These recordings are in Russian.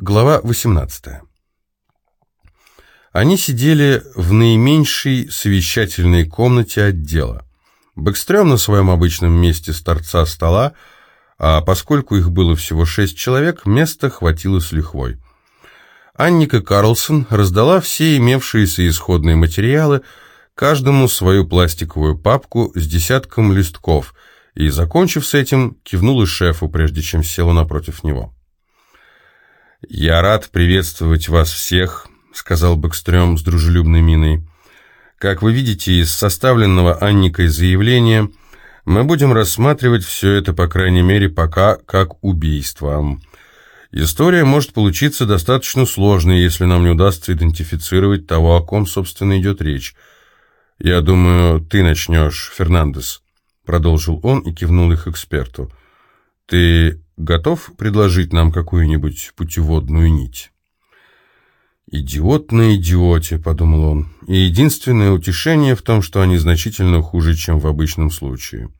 Глава 18. Они сидели в наименьшей совещательной комнате отдела. Бэкстрём на своем обычном месте с торца стола, а поскольку их было всего шесть человек, места хватило с лихвой. Анника Карлсон раздала все имевшиеся исходные материалы, каждому свою пластиковую папку с десятком листков, и, закончив с этим, кивнула шефу, прежде чем села напротив него. «Я рад приветствовать вас всех», — сказал Бэкстрём с дружелюбной миной. «Как вы видите из составленного Анникой заявления, мы будем рассматривать все это, по крайней мере, пока как убийство. История может получиться достаточно сложной, если нам не удастся идентифицировать того, о ком, собственно, идет речь. Я думаю, ты начнешь, Фернандес», — продолжил он и кивнул их эксперту. «Ты готов предложить нам какую-нибудь путеводную нить?» «Идиот на идиоте», — подумал он, — «и единственное утешение в том, что они значительно хуже, чем в обычном случае.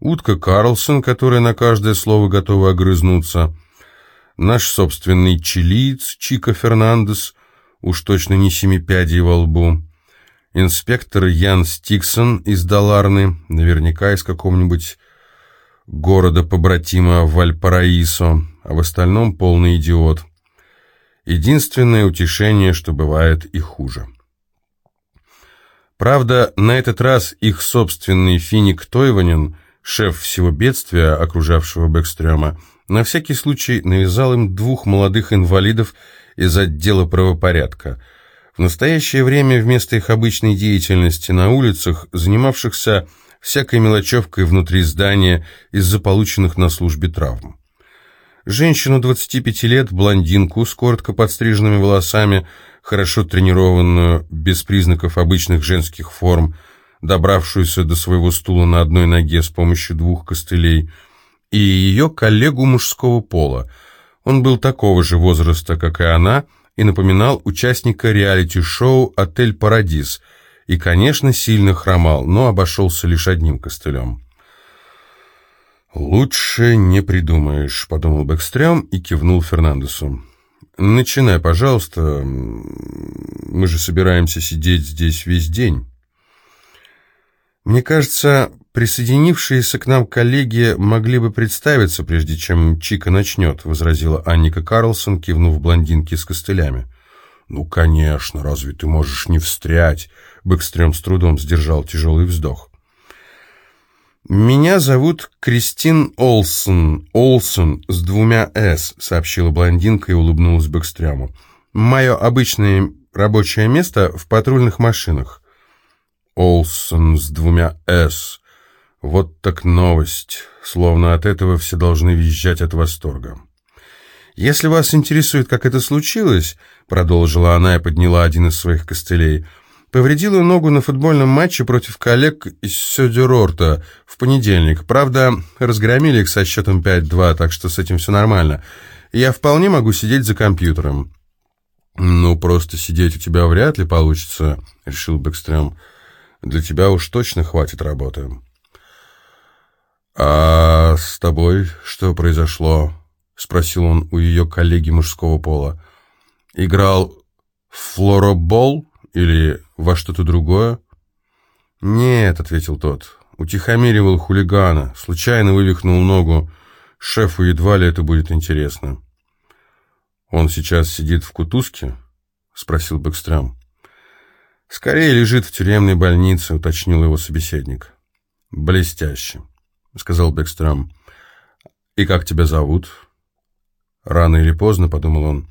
Утка Карлсон, которая на каждое слово готова огрызнуться, наш собственный чилиец Чика Фернандес, уж точно не семи пядей во лбу, инспектор Ян Стиксон из Даларны, наверняка из какого-нибудь города-побратима Вальпараисо, а в остальном полный идиот. Единственное утешение, что бывает и хуже. Правда, на этот раз их собственный Финик Тойванин, шеф всего бедствия, окружавшего Бэкстрёма, на всякий случай навязал им двух молодых инвалидов из отдела правопорядка. В настоящее время вместо их обычной деятельности на улицах, занимавшихся всякой мелочевкой внутри здания из-за полученных на службе травм. Женщину 25 лет, блондинку с коротко подстриженными волосами, хорошо тренированную, без признаков обычных женских форм, добравшуюся до своего стула на одной ноге с помощью двух костылей, и ее коллегу мужского пола. Он был такого же возраста, как и она, и напоминал участника реалити-шоу «Отель Парадис», и, конечно, сильно хромал, но обошелся лишь одним костылем. «Лучше не придумаешь», — подумал Бэкстрём и кивнул Фернандесу. «Начинай, пожалуйста. Мы же собираемся сидеть здесь весь день». «Мне кажется, присоединившиеся к нам коллеги могли бы представиться, прежде чем Чика начнет», — возразила Анника Карлсон, кивнув блондинке с костылями. «Ну, конечно, разве ты можешь не встрять?» Бэкстрём с трудом сдержал тяжелый вздох. «Меня зовут Кристин Олсон, Олсон с двумя «с», — сообщила блондинка и улыбнулась Бэкстрёму. «Мое обычное рабочее место в патрульных машинах». «Олсон с двумя «с». Вот так новость, словно от этого все должны визжать от восторга». «Если вас интересует, как это случилось», — продолжила она и подняла один из своих костылей, «повредила ногу на футбольном матче против коллег из Сёдерорта в понедельник. Правда, разгромили их со счетом 5-2, так что с этим все нормально. Я вполне могу сидеть за компьютером». «Ну, просто сидеть у тебя вряд ли получится», — решил Бэкстрём. «Для тебя уж точно хватит работы». «А с тобой что произошло?» — спросил он у ее коллеги мужского пола. «Играл флоробол или во что-то другое?» «Нет», — ответил тот, — «утихомиривал хулигана, случайно вывихнул ногу. Шефу едва ли это будет интересно». «Он сейчас сидит в кутузке?» — спросил Бэкстрём. «Скорее лежит в тюремной больнице», — уточнил его собеседник. «Блестяще», — сказал Бэкстрём. «И как тебя зовут?» Рано или поздно, подумал он,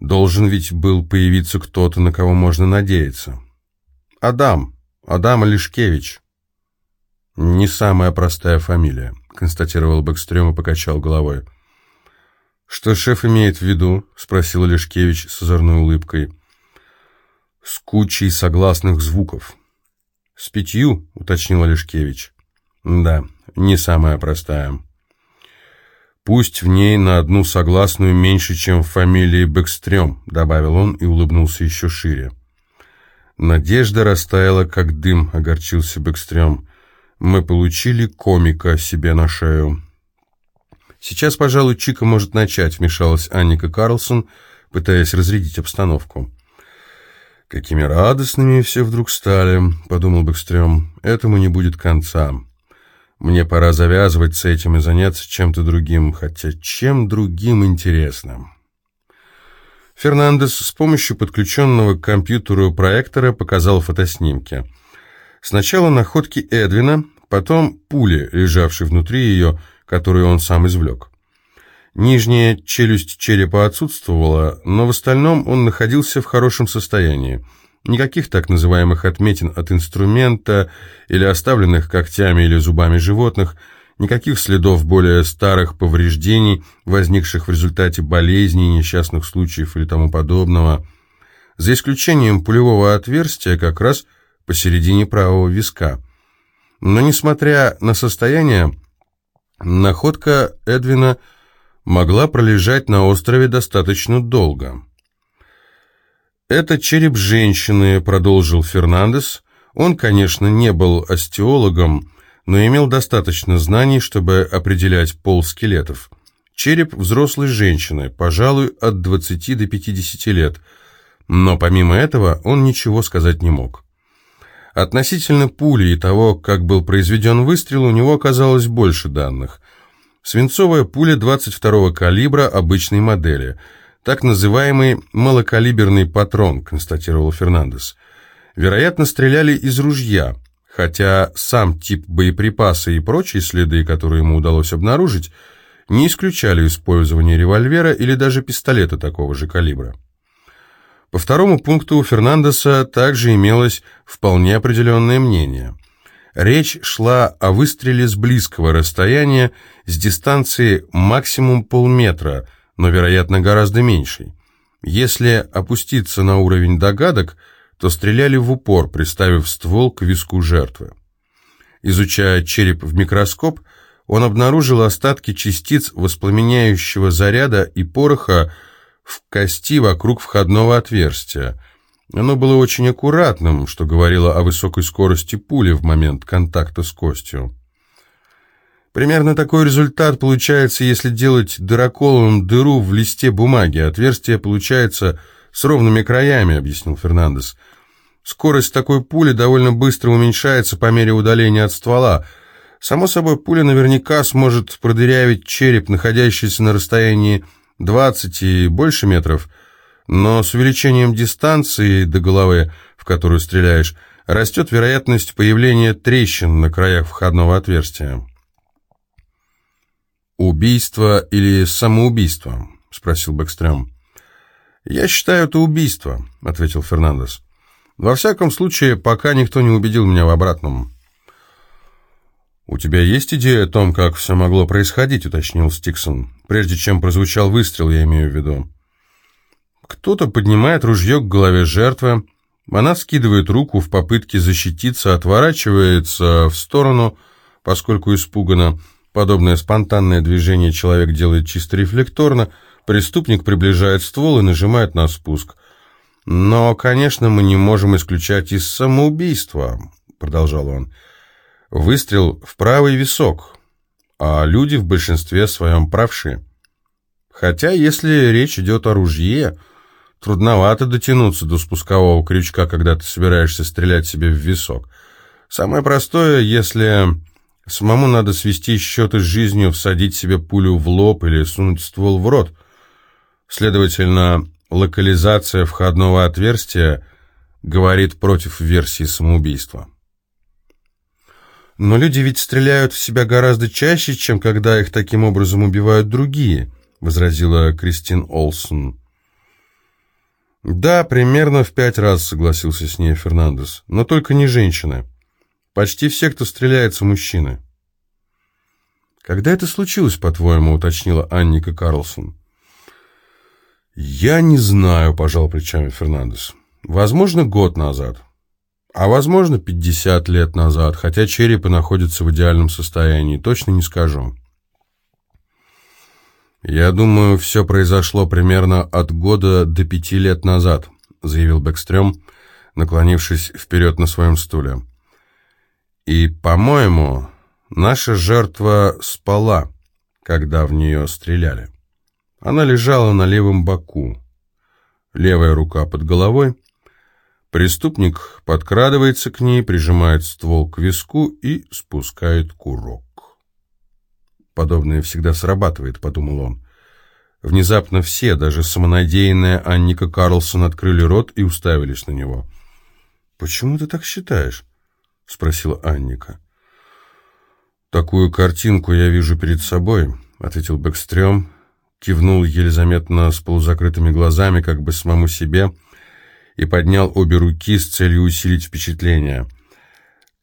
должен ведь был появиться кто-то, на кого можно надеяться. Адам, Адам Алишкевич. Не самая простая фамилия, констатировал Бэкстрём и покачал головой. «Что шеф имеет в виду?» — спросил Лешкевич с озорной улыбкой. «С кучей согласных звуков». «С пятью?» — уточнил Лешкевич. «Да, не самая простая». Пусть в ней на одну согласную меньше, чем в фамилии Бэкстрём, добавил он и улыбнулся еще шире. Надежда растаяла, как дым, огорчился Бэкстрём. Мы получили комика себе на шею. «Сейчас, пожалуй, Чика может начать», — вмешалась Анника Карлсон, пытаясь разрядить обстановку. «Какими радостными все вдруг стали», — подумал Бэкстрём. «Этому не будет конца. Мне пора завязывать с этим и заняться чем-то другим, хотя чем другим интересно». Фернандес с помощью подключенного к компьютеру проектора показал фотоснимки. Сначала находки Эдвина, потом пули, лежавшей внутри ее, которую он сам извлек. Нижняя челюсть черепа отсутствовала, но в остальном он находился в хорошем состоянии. Никаких так называемых отметин от инструмента или оставленных когтями или зубами животных – Никаких следов более старых повреждений, возникших в результате болезней, несчастных случаев или тому подобного, за исключением пулевого отверстия как раз посередине правого виска. Но, несмотря на состояние, находка Эдвина могла пролежать на острове достаточно долго. «Это череп женщины», — продолжил Фернандес. Он, конечно, не был остеологом, но имел достаточно знаний, чтобы определять пол скелетов. Череп взрослой женщины, пожалуй, от 20 до 50 лет, но помимо этого он ничего сказать не мог. Относительно пули и того, как был произведен выстрел, у него оказалось больше данных. Свинцовая пуля 22-го калибра обычной модели, так называемый малокалиберный патрон, констатировал Фернандес. Вероятно, стреляли из ружья – хотя сам тип боеприпаса и прочие следы, которые ему удалось обнаружить, не исключали использование револьвера или даже пистолета такого же калибра. По второму пункту у Фернандеса также имелось вполне определенное мнение. Речь шла о выстреле с близкого расстояния с дистанции максимум полметра, но, вероятно, гораздо меньшей. Если опуститься на уровень догадок – то стреляли в упор, приставив ствол к виску жертвы. Изучая череп в микроскоп, он обнаружил остатки частиц воспламеняющего заряда и пороха в кости вокруг входного отверстия. Оно было очень аккуратным, что говорило о высокой скорости пули в момент контакта с костью. Примерно такой результат получается, если делать дыроколом дыру в листе бумаги. Отверстие получается с ровными краями, объяснил Фернандес. Скорость такой пули довольно быстро уменьшается по мере удаления от ствола. Само собой, пуля наверняка сможет продырявить череп, находящийся на расстоянии 20 и больше метров, но с увеличением дистанции до головы, в которую стреляешь, растет вероятность появления трещин на краях входного отверстия. «Убийство или самоубийство?» — спросил Бэкстрём. «Я считаю, это убийство», — ответил Фернандес. Во всяком случае, пока никто не убедил меня в обратном. «У тебя есть идея о том, как все могло происходить?» — уточнил Стиксон. «Прежде чем прозвучал выстрел, я имею в виду». Кто-то поднимает ружье к голове жертвы, она скидывает руку в попытке защититься, отворачивается в сторону, поскольку испугана. Подобное спонтанное движение человек делает чисто рефлекторно, преступник приближает ствол и нажимает на спуск. «Но, конечно, мы не можем исключать из самоубийства», — продолжал он. «Выстрел в правый висок, а люди в большинстве своем правши. Хотя, если речь идет о ружье, трудновато дотянуться до спускового крючка, когда ты собираешься стрелять себе в висок. Самое простое, если самому надо свести счеты с жизнью, всадить себе пулю в лоб или сунуть ствол в рот. Следовательно, локализация входного отверстия говорит против версии самоубийства. Но люди ведь стреляют в себя гораздо чаще, чем когда их таким образом убивают другие, возразила Кристин Олсон. Да, примерно в пять раз согласился с ней Фернандес, но только не женщины. Почти все, кто стреляется, мужчины. Когда это случилось, по-твоему, уточнила Анника Карлсон. «Я не знаю», — пожал плечами Фернандес. «Возможно, год назад. А возможно, пятьдесят лет назад, хотя черепы находятся в идеальном состоянии, точно не скажу». «Я думаю, все произошло примерно от года до пяти лет назад», — заявил Бэкстрём, наклонившись вперед на своем стуле. «И, по-моему, наша жертва спала» когда в нее стреляли. Она лежала на левом боку. Левая рука под головой. Преступник подкрадывается к ней, прижимает ствол к виску и спускает курок. «Подобное всегда срабатывает», — подумал он. Внезапно все, даже самонадеянная Анника Карлсон, открыли рот и уставились на него. «Почему ты так считаешь?» — спросила Анника. «Такую картинку я вижу перед собой», — ответил Бэкстрём, кивнул еле заметно с полузакрытыми глазами, как бы самому себе, и поднял обе руки с целью усилить впечатление.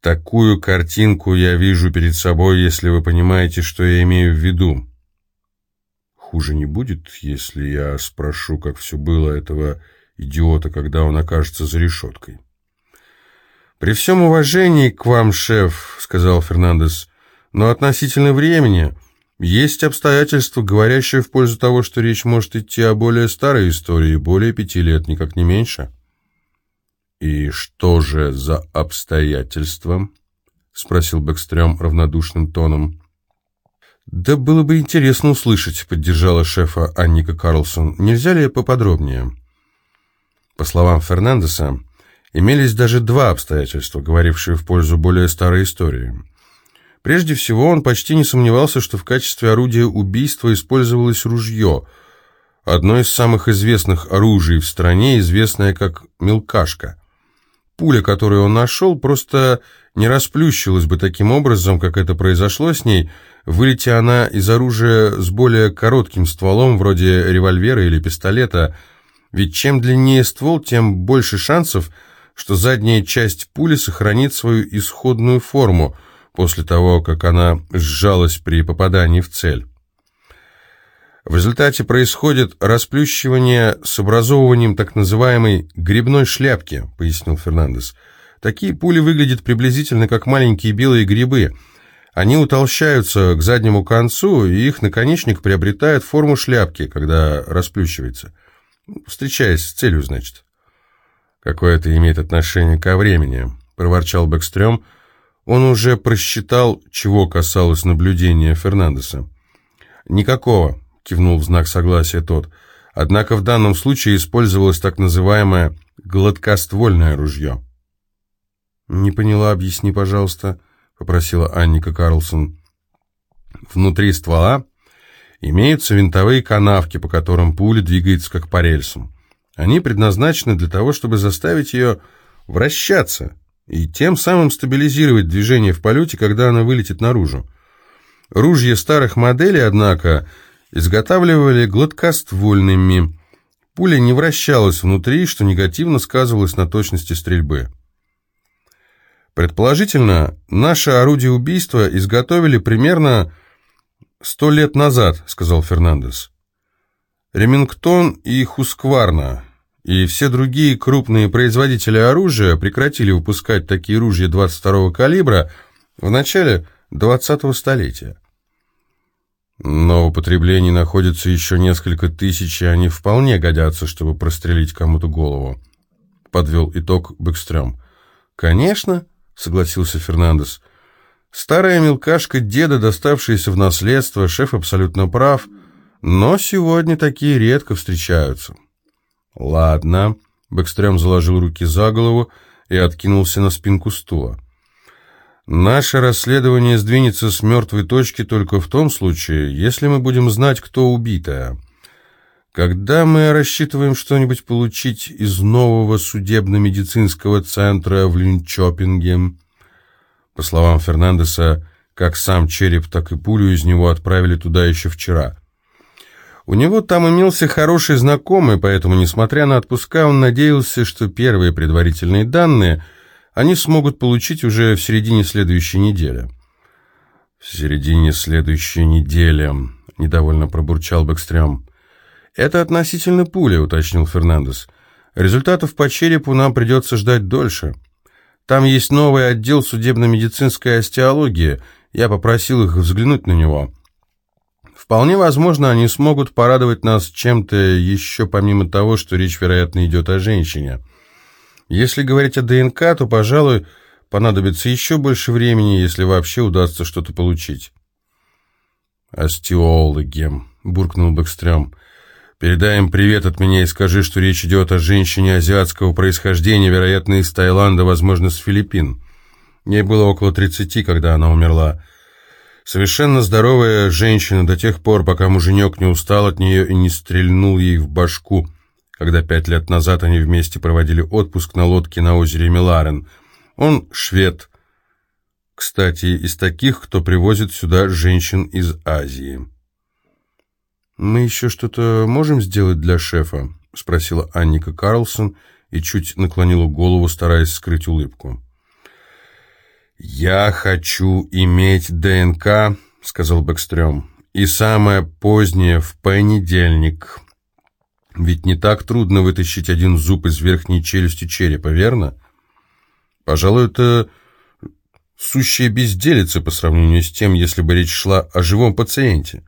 «Такую картинку я вижу перед собой, если вы понимаете, что я имею в виду». Хуже не будет, если я спрошу, как все было этого идиота, когда он окажется за решеткой. «При всем уважении к вам, шеф», — сказал Фернандес, — «но относительно времени есть обстоятельства, говорящие в пользу того, что речь может идти о более старой истории, более пяти лет, никак не меньше». «И что же за обстоятельства?» — спросил Бэкстрём равнодушным тоном. «Да было бы интересно услышать», — поддержала шефа Анника Карлсон. «Нельзя ли поподробнее?» По словам Фернандеса, имелись даже два обстоятельства, говорившие в пользу более старой истории. Прежде всего, он почти не сомневался, что в качестве орудия убийства использовалось ружье, одно из самых известных оружий в стране, известное как «мелкашка». Пуля, которую он нашел, просто не расплющилась бы таким образом, как это произошло с ней, вылетя она из оружия с более коротким стволом, вроде револьвера или пистолета, ведь чем длиннее ствол, тем больше шансов, что задняя часть пули сохранит свою исходную форму после того, как она сжалась при попадании в цель. В результате происходит расплющивание с образовыванием так называемой «грибной шляпки», пояснил Фернандес. Такие пули выглядят приблизительно как маленькие белые грибы. Они утолщаются к заднему концу, и их наконечник приобретает форму шляпки, когда расплющивается. Встречаясь с целью, значит. «Какое это имеет отношение ко времени?» — проворчал Бэкстрём. Он уже просчитал, чего касалось наблюдения Фернандеса. «Никакого», кивнул в знак согласия тот. Однако в данном случае использовалось так называемое гладкоствольное ружье. «Не поняла, объясни, пожалуйста», — попросила Анника Карлсон. «Внутри ствола имеются винтовые канавки, по которым пуля двигается как по рельсам. Они предназначены для того, чтобы заставить ее вращаться и тем самым стабилизировать движение в полете, когда она вылетит наружу. Ружья старых моделей, однако, изготавливали гладкоствольными. Пуля не вращалась внутри, что негативно сказывалось на точности стрельбы. Предположительно, наше орудие убийства изготовили примерно сто лет назад, сказал Фернандес. Ремингтон и Хускварна и все другие крупные производители оружия прекратили выпускать такие ружья 22-го калибра в начале 20-го столетия. Но в употреблении находится еще несколько тысяч, и они вполне годятся, чтобы прострелить кому-то голову. Подвел итог Бэкстрём. «Конечно», — согласился Фернандес. «Старая мелкашка деда, доставшаяся в наследство, шеф абсолютно прав, но сегодня такие редко встречаются». «Ладно», — Бэкстрём заложил руки за голову и откинулся на спинку стула. Наше расследование сдвинется с мертвой точки только в том случае, если мы будем знать, кто убитая. Когда мы рассчитываем что-нибудь получить из нового судебно-медицинского центра в Линчопинге, по словам Фернандеса, как сам череп, так и пулю из него отправили туда еще вчера. У него там имелся хороший знакомый, поэтому, несмотря на отпуска, он надеялся, что первые предварительные данные – они смогут получить уже в середине следующей недели. «В середине следующей недели», — недовольно пробурчал Бэкстрём. «Это относительно пули», — уточнил Фернандес. «Результатов по черепу нам придется ждать дольше. Там есть новый отдел судебно-медицинской остеологии. Я попросил их взглянуть на него. Вполне возможно, они смогут порадовать нас чем-то еще помимо того, что речь, вероятно, идет о женщине». Если говорить о ДНК, то, пожалуй, понадобится еще больше времени, если вообще удастся что-то получить. «Остеологи», — буркнул Бэкстрём. «Передай им привет от меня и скажи, что речь идет о женщине азиатского происхождения, вероятно, из Таиланда, возможно, с Филиппин. Ей было около тридцати, когда она умерла. Совершенно здоровая женщина до тех пор, пока муженек не устал от нее и не стрельнул ей в башку, когда пять лет назад они вместе проводили отпуск на лодке на озере Миларен. Он швед, кстати, из таких, кто привозит сюда женщин из Азии. «Мы еще что-то можем сделать для шефа?» — спросила Анника Карлсон и чуть наклонила голову, стараясь скрыть улыбку. «Я хочу иметь ДНК», — сказал Бэкстрём, — «и самое позднее в понедельник. Ведь не так трудно вытащить один зуб из верхней челюсти черепа, верно? Пожалуй, это сущая безделица по сравнению с тем, если бы речь шла о живом пациенте.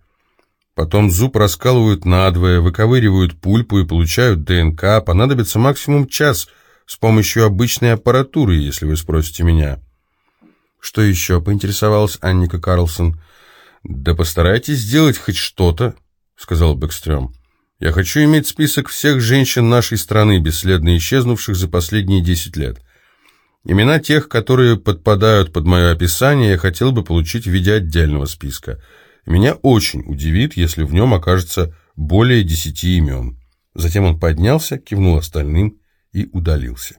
Потом зуб раскалывают надвое, выковыривают пульпу и получают ДНК. Понадобится максимум час с помощью обычной аппаратуры, если вы спросите меня. Что еще, поинтересовалась Анника Карлсон. Да постарайтесь сделать хоть что-то, сказал Бэкстрём. Я хочу иметь список всех женщин нашей страны, бесследно исчезнувших за последние десять лет. Имена тех, которые подпадают под мое описание, я хотел бы получить в виде отдельного списка. Меня очень удивит, если в нем окажется более десяти имен. Затем он поднялся, кивнул остальным и удалился.